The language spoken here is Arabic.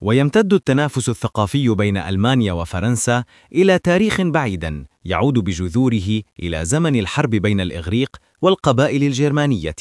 ويمتد التنافس الثقافي بين ألمانيا وفرنسا إلى تاريخ بعيدا يعود بجذوره إلى زمن الحرب بين الإغريق والقبائل الجرمانية.